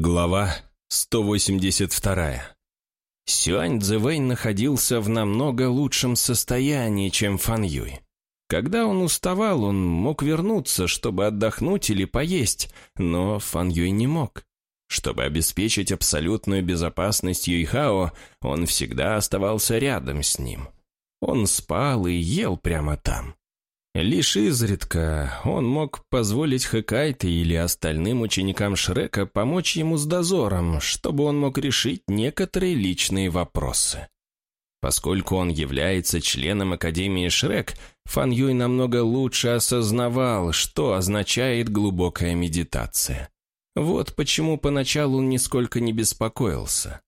Глава 182. Сюань Цзэвэй находился в намного лучшем состоянии, чем Фан Юй. Когда он уставал, он мог вернуться, чтобы отдохнуть или поесть, но Фан Юй не мог. Чтобы обеспечить абсолютную безопасность Юйхао, он всегда оставался рядом с ним. Он спал и ел прямо там. Лишь изредка он мог позволить Хэкайте или остальным ученикам Шрека помочь ему с дозором, чтобы он мог решить некоторые личные вопросы. Поскольку он является членом Академии Шрек, Фан Юй намного лучше осознавал, что означает глубокая медитация. Вот почему поначалу он нисколько не беспокоился.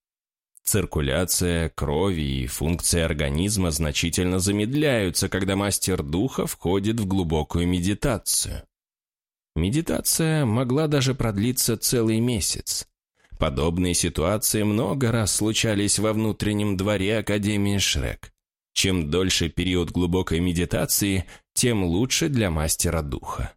Циркуляция крови и функции организма значительно замедляются, когда мастер духа входит в глубокую медитацию. Медитация могла даже продлиться целый месяц. Подобные ситуации много раз случались во внутреннем дворе Академии Шрек. Чем дольше период глубокой медитации, тем лучше для мастера духа.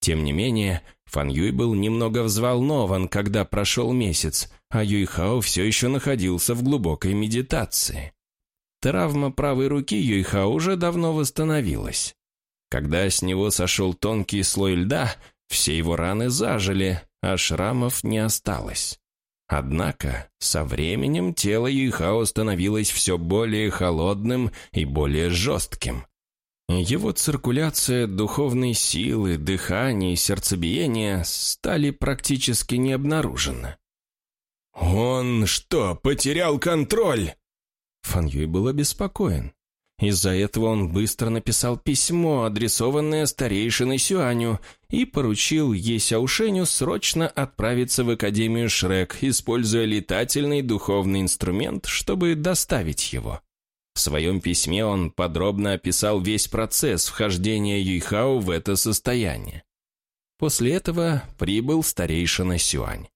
Тем не менее, Фан Юй был немного взволнован, когда прошел месяц, а Юйхао все еще находился в глубокой медитации. Травма правой руки Юйхао уже давно восстановилась. Когда с него сошел тонкий слой льда, все его раны зажили, а шрамов не осталось. Однако, со временем тело Юйхао становилось все более холодным и более жестким. Его циркуляция духовной силы, дыхание и сердцебиение стали практически не обнаружены. «Он что, потерял контроль?» Фан Юй был обеспокоен. Из-за этого он быстро написал письмо, адресованное старейшиной Сюаню, и поручил Есяушеню срочно отправиться в Академию Шрек, используя летательный духовный инструмент, чтобы доставить его. В своем письме он подробно описал весь процесс вхождения Юйхао в это состояние. После этого прибыл старейшина Сюань.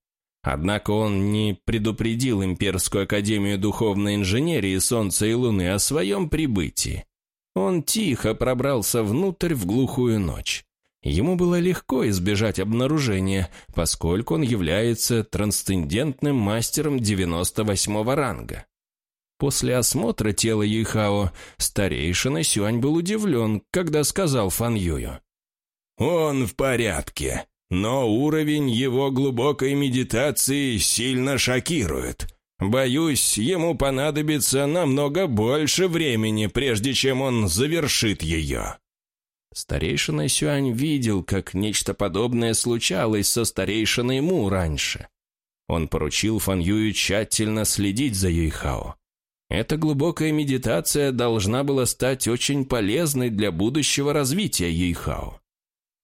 Однако он не предупредил Имперскую Академию Духовной Инженерии Солнца и Луны о своем прибытии. Он тихо пробрался внутрь в глухую ночь. Ему было легко избежать обнаружения, поскольку он является трансцендентным мастером 98 ранга. После осмотра тела Юйхао старейшина Сюань был удивлен, когда сказал Фан Юю. «Он в порядке но уровень его глубокой медитации сильно шокирует. Боюсь, ему понадобится намного больше времени, прежде чем он завершит ее». Старейшина Сюань видел, как нечто подобное случалось со старейшиной Му раньше. Он поручил Фан Юю тщательно следить за Юйхао. Эта глубокая медитация должна была стать очень полезной для будущего развития Юйхао.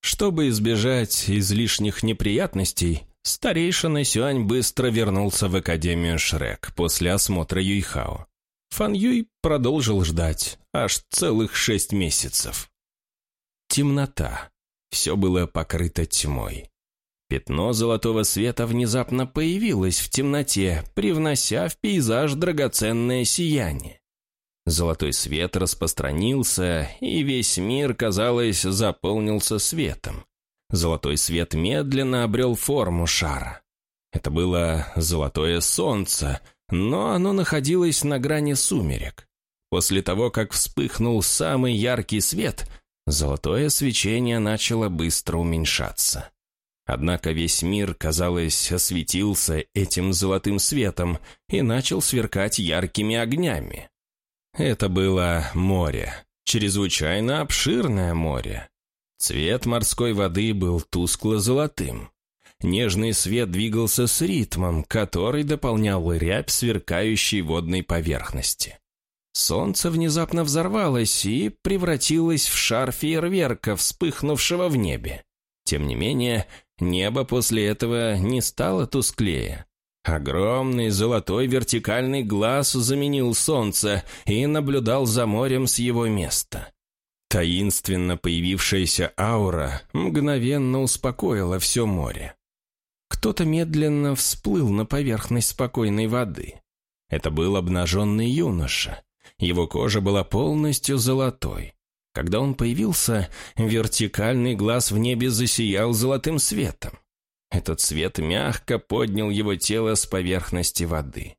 Чтобы избежать излишних неприятностей, старейшина Сюань быстро вернулся в Академию Шрек после осмотра Юйхао. Фан Юй продолжил ждать аж целых шесть месяцев. Темнота. Все было покрыто тьмой. Пятно золотого света внезапно появилось в темноте, привнося в пейзаж драгоценное сияние. Золотой свет распространился, и весь мир, казалось, заполнился светом. Золотой свет медленно обрел форму шара. Это было золотое солнце, но оно находилось на грани сумерек. После того, как вспыхнул самый яркий свет, золотое свечение начало быстро уменьшаться. Однако весь мир, казалось, осветился этим золотым светом и начал сверкать яркими огнями. Это было море, чрезвычайно обширное море. Цвет морской воды был тускло-золотым. Нежный свет двигался с ритмом, который дополнял рябь сверкающей водной поверхности. Солнце внезапно взорвалось и превратилось в шар фейерверка, вспыхнувшего в небе. Тем не менее, небо после этого не стало тусклее. Огромный золотой вертикальный глаз заменил солнце и наблюдал за морем с его места. Таинственно появившаяся аура мгновенно успокоила все море. Кто-то медленно всплыл на поверхность спокойной воды. Это был обнаженный юноша. Его кожа была полностью золотой. Когда он появился, вертикальный глаз в небе засиял золотым светом. Этот свет мягко поднял его тело с поверхности воды.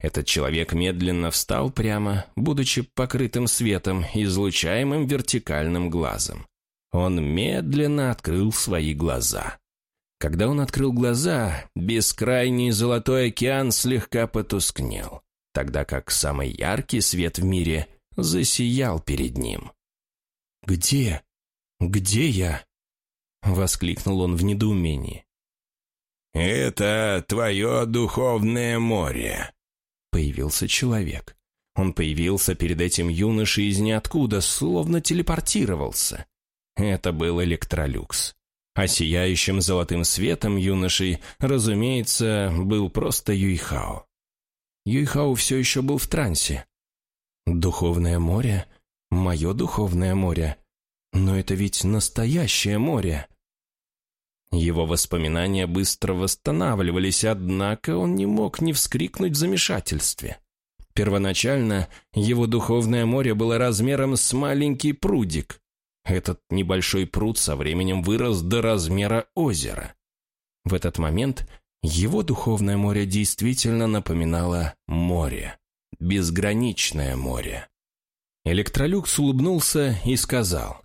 Этот человек медленно встал прямо, будучи покрытым светом, излучаемым вертикальным глазом. Он медленно открыл свои глаза. Когда он открыл глаза, бескрайний золотой океан слегка потускнел, тогда как самый яркий свет в мире засиял перед ним. «Где? Где я?» — воскликнул он в недоумении. «Это твое духовное море», — появился человек. Он появился перед этим юношей из ниоткуда, словно телепортировался. Это был электролюкс. А сияющим золотым светом юношей, разумеется, был просто Юйхао. Юйхао все еще был в трансе. Духовное море? Мое духовное море? Но это ведь настоящее море. Его воспоминания быстро восстанавливались, однако он не мог не вскрикнуть в замешательстве. Первоначально его духовное море было размером с маленький прудик. Этот небольшой пруд со временем вырос до размера озера. В этот момент его духовное море действительно напоминало море. Безграничное море. Электролюкс улыбнулся и сказал,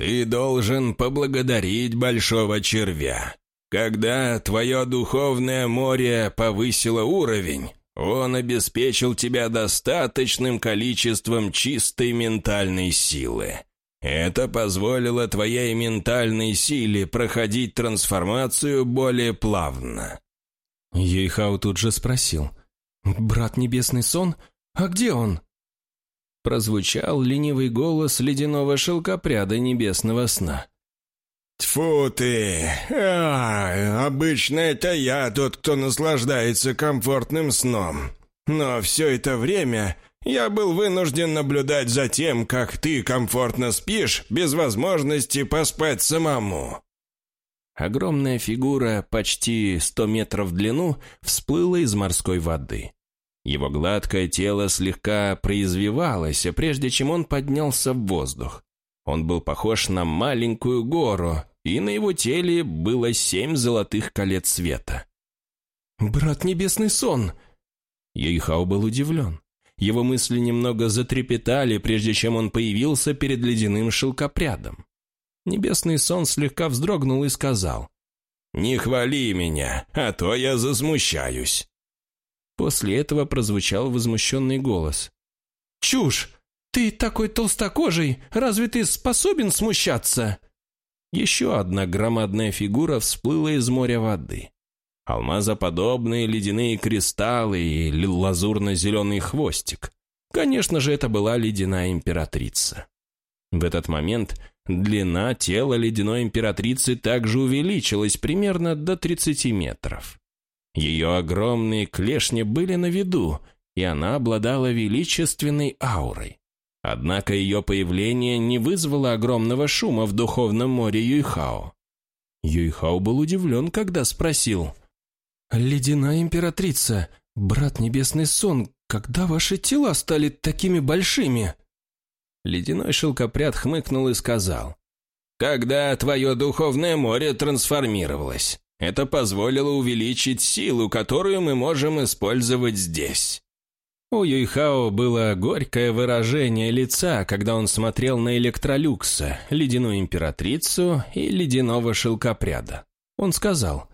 «Ты должен поблагодарить Большого Червя. Когда твое духовное море повысило уровень, он обеспечил тебя достаточным количеством чистой ментальной силы. Это позволило твоей ментальной силе проходить трансформацию более плавно». Ейхау тут же спросил, «Брат Небесный Сон? А где он?» Прозвучал ленивый голос ледяного шелкопряда небесного сна. «Тьфу ты! А, обычно это я тот, кто наслаждается комфортным сном. Но все это время я был вынужден наблюдать за тем, как ты комфортно спишь, без возможности поспать самому». Огромная фигура, почти сто метров в длину, всплыла из морской воды. Его гладкое тело слегка произвивалось, прежде чем он поднялся в воздух. Он был похож на маленькую гору, и на его теле было семь золотых колец света. «Брат Небесный Сон!» Юйхао был удивлен. Его мысли немного затрепетали, прежде чем он появился перед ледяным шелкопрядом. Небесный сон слегка вздрогнул и сказал, «Не хвали меня, а то я засмущаюсь». После этого прозвучал возмущенный голос. «Чушь! Ты такой толстокожий! Разве ты способен смущаться?» Еще одна громадная фигура всплыла из моря воды. Алмазоподобные ледяные кристаллы и лазурно-зеленый хвостик. Конечно же, это была ледяная императрица. В этот момент длина тела ледяной императрицы также увеличилась примерно до 30 метров. Ее огромные клешни были на виду, и она обладала величественной аурой. Однако ее появление не вызвало огромного шума в духовном море Юйхао. Юйхао был удивлен, когда спросил. «Ледяная императрица, брат Небесный Сон, когда ваши тела стали такими большими?» Ледяной шелкопряд хмыкнул и сказал. «Когда твое духовное море трансформировалось. Это позволило увеличить силу, которую мы можем использовать здесь. У Юйхао было горькое выражение лица, когда он смотрел на Электролюкса, Ледяную Императрицу и Ледяного Шелкопряда. Он сказал,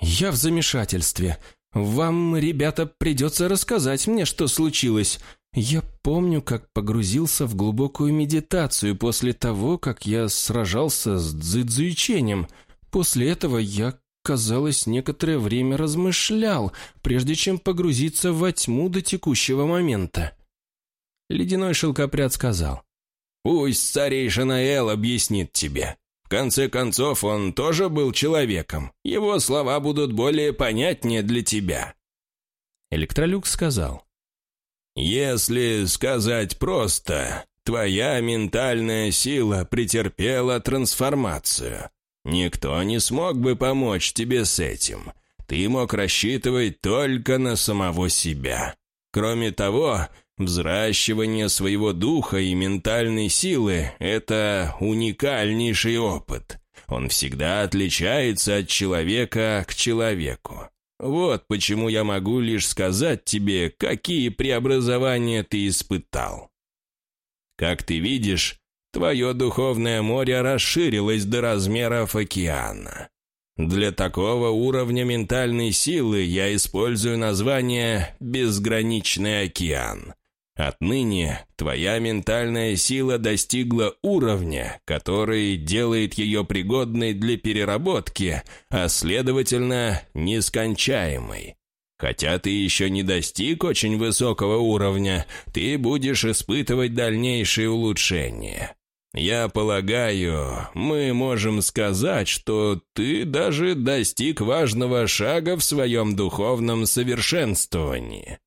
«Я в замешательстве. Вам, ребята, придется рассказать мне, что случилось. Я помню, как погрузился в глубокую медитацию после того, как я сражался с дзыдзуичением. После этого я казалось, некоторое время размышлял, прежде чем погрузиться во тьму до текущего момента. Ледяной шелкопряд сказал, «Пусть старейшина Эл объяснит тебе. В конце концов, он тоже был человеком. Его слова будут более понятнее для тебя». Электролюк сказал, «Если сказать просто, твоя ментальная сила претерпела трансформацию. Никто не смог бы помочь тебе с этим. Ты мог рассчитывать только на самого себя. Кроме того, взращивание своего духа и ментальной силы – это уникальнейший опыт. он всегда отличается от человека к человеку. Вот почему я могу лишь сказать тебе, какие преобразования ты испытал. Как ты видишь, твое духовное море расширилось до размеров океана. Для такого уровня ментальной силы я использую название «безграничный океан». Отныне твоя ментальная сила достигла уровня, который делает ее пригодной для переработки, а следовательно, нескончаемой. Хотя ты еще не достиг очень высокого уровня, ты будешь испытывать дальнейшие улучшения. Я полагаю, мы можем сказать, что ты даже достиг важного шага в своем духовном совершенствовании.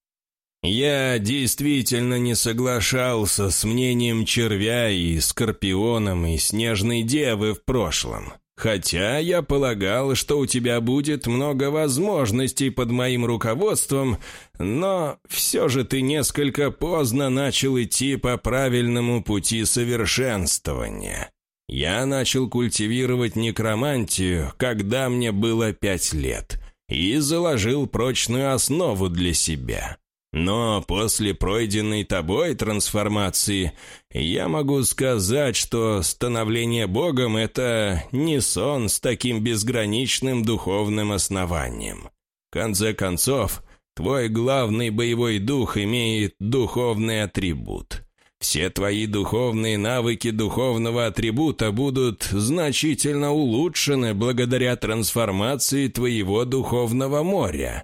Я действительно не соглашался с мнением червя и скорпионом и снежной девы в прошлом. Хотя я полагал, что у тебя будет много возможностей под моим руководством, но все же ты несколько поздно начал идти по правильному пути совершенствования. Я начал культивировать некромантию, когда мне было пять лет, и заложил прочную основу для себя. Но после пройденной тобой трансформации я могу сказать, что становление Богом — это не сон с таким безграничным духовным основанием. В конце концов, твой главный боевой дух имеет духовный атрибут. Все твои духовные навыки духовного атрибута будут значительно улучшены благодаря трансформации твоего духовного моря.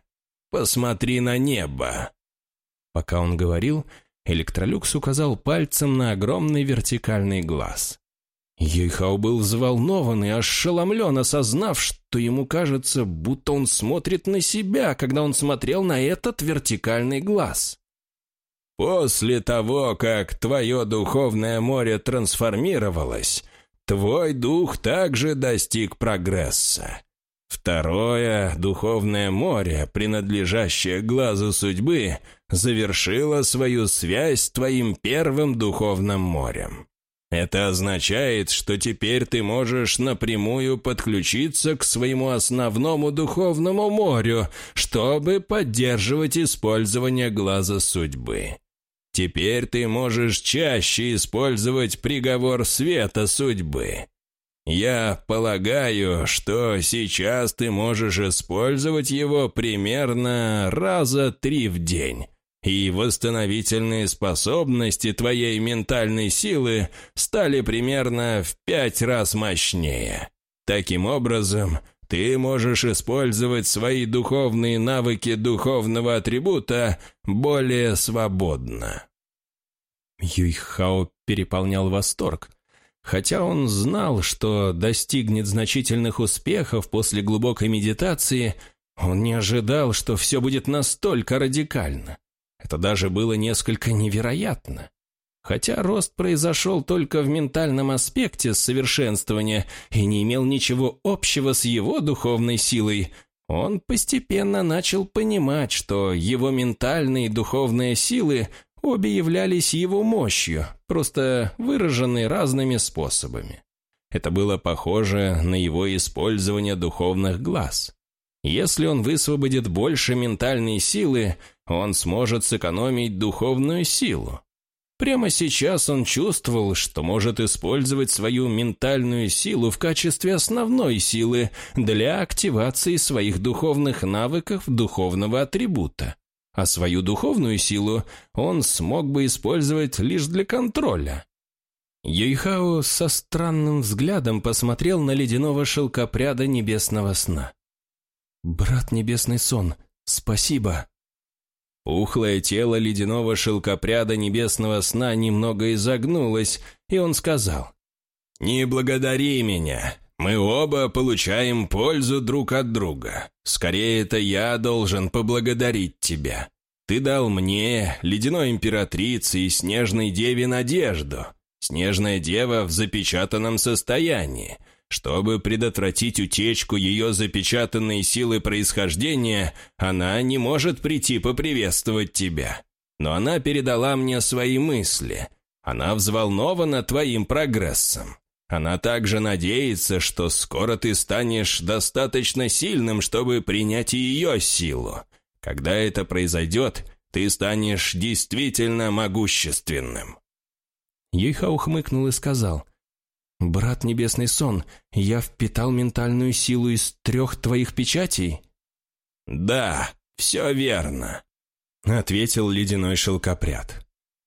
Посмотри на небо. Пока он говорил, Электролюкс указал пальцем на огромный вертикальный глаз. Ейхау был взволнован и ошеломлен, осознав, что ему кажется, будто он смотрит на себя, когда он смотрел на этот вертикальный глаз. «После того, как твое духовное море трансформировалось, твой дух также достиг прогресса. Второе духовное море, принадлежащее глазу судьбы, завершило свою связь с твоим первым духовным морем. Это означает, что теперь ты можешь напрямую подключиться к своему основному духовному морю, чтобы поддерживать использование глаза судьбы. Теперь ты можешь чаще использовать приговор света судьбы. Я полагаю, что сейчас ты можешь использовать его примерно раза три в день, и восстановительные способности твоей ментальной силы стали примерно в пять раз мощнее. Таким образом, ты можешь использовать свои духовные навыки духовного атрибута более свободно. Юйхао переполнял восторг. Хотя он знал, что достигнет значительных успехов после глубокой медитации, он не ожидал, что все будет настолько радикально. Это даже было несколько невероятно. Хотя рост произошел только в ментальном аспекте совершенствования и не имел ничего общего с его духовной силой, он постепенно начал понимать, что его ментальные и духовные силы Обе являлись его мощью, просто выраженной разными способами. Это было похоже на его использование духовных глаз. Если он высвободит больше ментальной силы, он сможет сэкономить духовную силу. Прямо сейчас он чувствовал, что может использовать свою ментальную силу в качестве основной силы для активации своих духовных навыков духовного атрибута а свою духовную силу он смог бы использовать лишь для контроля. Юйхао со странным взглядом посмотрел на ледяного шелкопряда небесного сна. «Брат Небесный Сон, спасибо!» Ухлое тело ледяного шелкопряда небесного сна немного изогнулось, и он сказал, «Не благодари меня. Мы оба получаем пользу друг от друга. Скорее, это я должен поблагодарить тебя. Ты дал мне, ледяной императрице и снежной деве надежду. Снежная дева в запечатанном состоянии. Чтобы предотвратить утечку ее запечатанной силы происхождения, она не может прийти поприветствовать тебя. Но она передала мне свои мысли. Она взволнована твоим прогрессом. Она также надеется, что скоро ты станешь достаточно сильным, чтобы принять ее силу. Когда это произойдет, ты станешь действительно могущественным». Ейха ухмыкнул и сказал, «Брат Небесный Сон, я впитал ментальную силу из трех твоих печатей?» «Да, все верно», — ответил ледяной шелкопряд.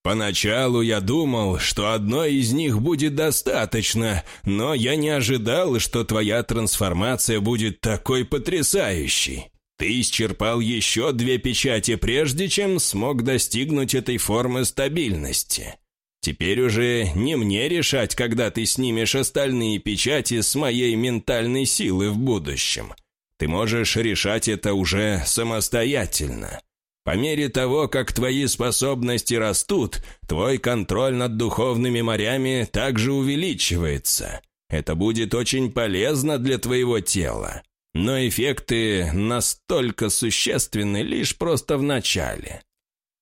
Поначалу я думал, что одной из них будет достаточно, но я не ожидал, что твоя трансформация будет такой потрясающей. Ты исчерпал еще две печати, прежде чем смог достигнуть этой формы стабильности. Теперь уже не мне решать, когда ты снимешь остальные печати с моей ментальной силы в будущем. Ты можешь решать это уже самостоятельно. По мере того, как твои способности растут, твой контроль над духовными морями также увеличивается. Это будет очень полезно для твоего тела. Но эффекты настолько существенны лишь просто в начале.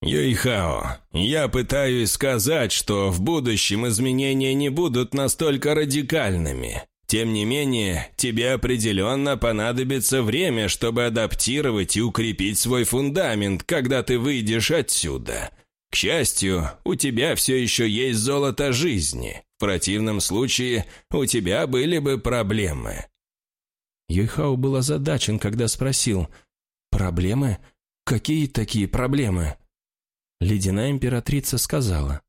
Юйхао, я пытаюсь сказать, что в будущем изменения не будут настолько радикальными. Тем не менее, тебе определенно понадобится время, чтобы адаптировать и укрепить свой фундамент, когда ты выйдешь отсюда. К счастью, у тебя все еще есть золото жизни. В противном случае у тебя были бы проблемы». Юйхао был озадачен, когда спросил, «Проблемы? Какие такие проблемы?» Ледяная императрица сказала,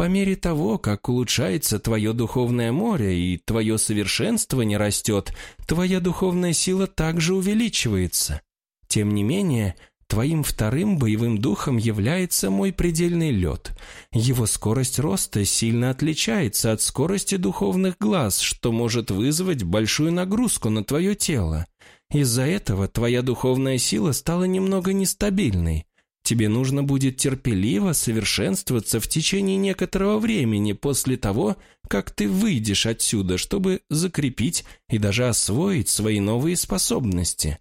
по мере того, как улучшается твое духовное море и твое совершенствование растет, твоя духовная сила также увеличивается. Тем не менее, твоим вторым боевым духом является мой предельный лед. Его скорость роста сильно отличается от скорости духовных глаз, что может вызвать большую нагрузку на твое тело. Из-за этого твоя духовная сила стала немного нестабильной. Тебе нужно будет терпеливо совершенствоваться в течение некоторого времени после того, как ты выйдешь отсюда, чтобы закрепить и даже освоить свои новые способности.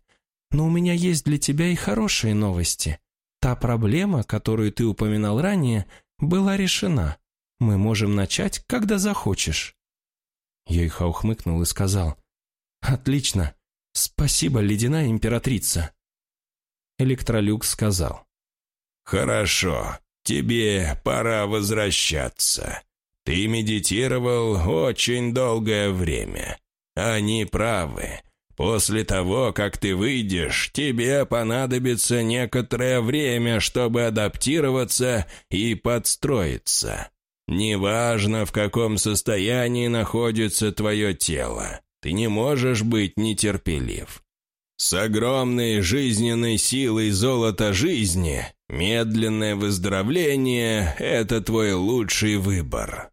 Но у меня есть для тебя и хорошие новости. Та проблема, которую ты упоминал ранее, была решена. Мы можем начать, когда захочешь». Йойха ухмыкнул и сказал, «Отлично. Спасибо, ледяная императрица». Электролюкс сказал, «Хорошо, тебе пора возвращаться. Ты медитировал очень долгое время. Они правы. После того, как ты выйдешь, тебе понадобится некоторое время, чтобы адаптироваться и подстроиться. Неважно, в каком состоянии находится твое тело, ты не можешь быть нетерпелив. С огромной жизненной силой золота жизни медленное выздоровление – это твой лучший выбор».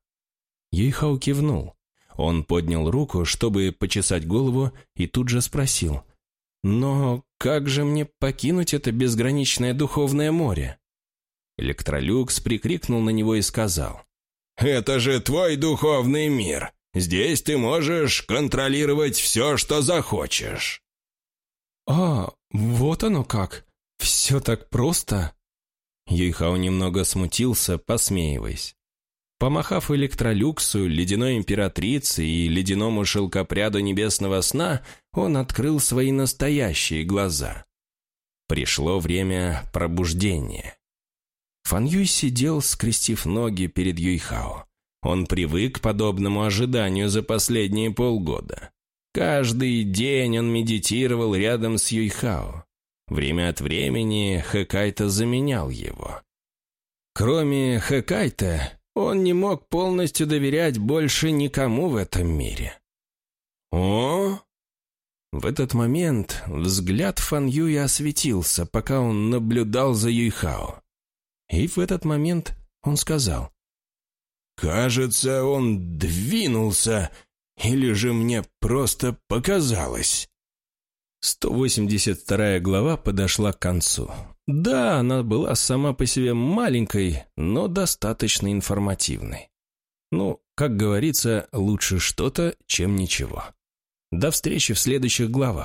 Ейхау кивнул. Он поднял руку, чтобы почесать голову, и тут же спросил. «Но как же мне покинуть это безграничное духовное море?» Электролюкс прикрикнул на него и сказал. «Это же твой духовный мир. Здесь ты можешь контролировать все, что захочешь». «А, вот оно как! Все так просто!» Юйхао немного смутился, посмеиваясь. Помахав электролюксу, ледяной императрице и ледяному шелкопряду небесного сна, он открыл свои настоящие глаза. Пришло время пробуждения. Фан Юй сидел, скрестив ноги перед Юйхао. Он привык к подобному ожиданию за последние полгода. Каждый день он медитировал рядом с Юйхао. Время от времени Хэкайта заменял его. Кроме Хэкайта, он не мог полностью доверять больше никому в этом мире. «О!» В этот момент взгляд Фан Юя осветился, пока он наблюдал за Юйхао. И в этот момент он сказал. «Кажется, он двинулся или же мне просто показалось?» 182 глава подошла к концу. Да, она была сама по себе маленькой, но достаточно информативной. Ну, как говорится, лучше что-то, чем ничего. До встречи в следующих главах.